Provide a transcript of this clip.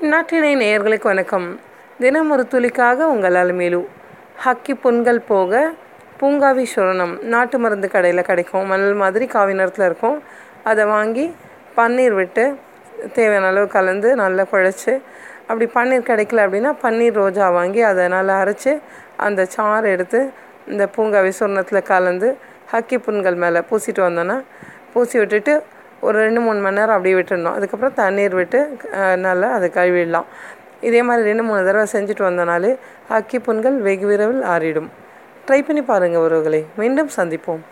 நாட்டினை நேயர்களுக்கு வணக்கம். தினம் ஒரு துளிக்காக உங்கள் அலுமேலு ஹக்கி புண்கள் போக பூங்காவி சுரணம் நாட்டு மருந்து கடையில் கிடைக்கும். மணல் மாதிரி காவி நிறத்தில் இருக்கும். அதை வாங்கி பன்னீர் விட்டு தேவையான அளவு கலந்து நல்லா குழச்சி அப்படி பன்னீர் கிடைக்கல அப்படின்னா பன்னீர் ரோஜா வாங்கி அதை நல்லா அரைச்சி அந்த சாறு எடுத்து இந்த பூங்காவி சுரணத்தில் கலந்து ஹக்கி புண்கள் மேலே பூசிட்டு வந்தோன்னா பூசி விட்டுட்டு ஒரு ரெண்டு மூணு மணி நேரம் அப்படியே விட்டுடணும். அதுக்கப்புறம் தண்ணீர் விட்டு நல்லா அதை கழுவிடலாம். இதே மாதிரி ரெண்டு மூணு தடவை செஞ்சுட்டு வந்தனாலே அக்கி புண்கள் வெகு விரைவில் ஆறிடும். ட்ரை பண்ணி பாருங்கள் உறவுகளை. மீண்டும் சந்திப்போம்.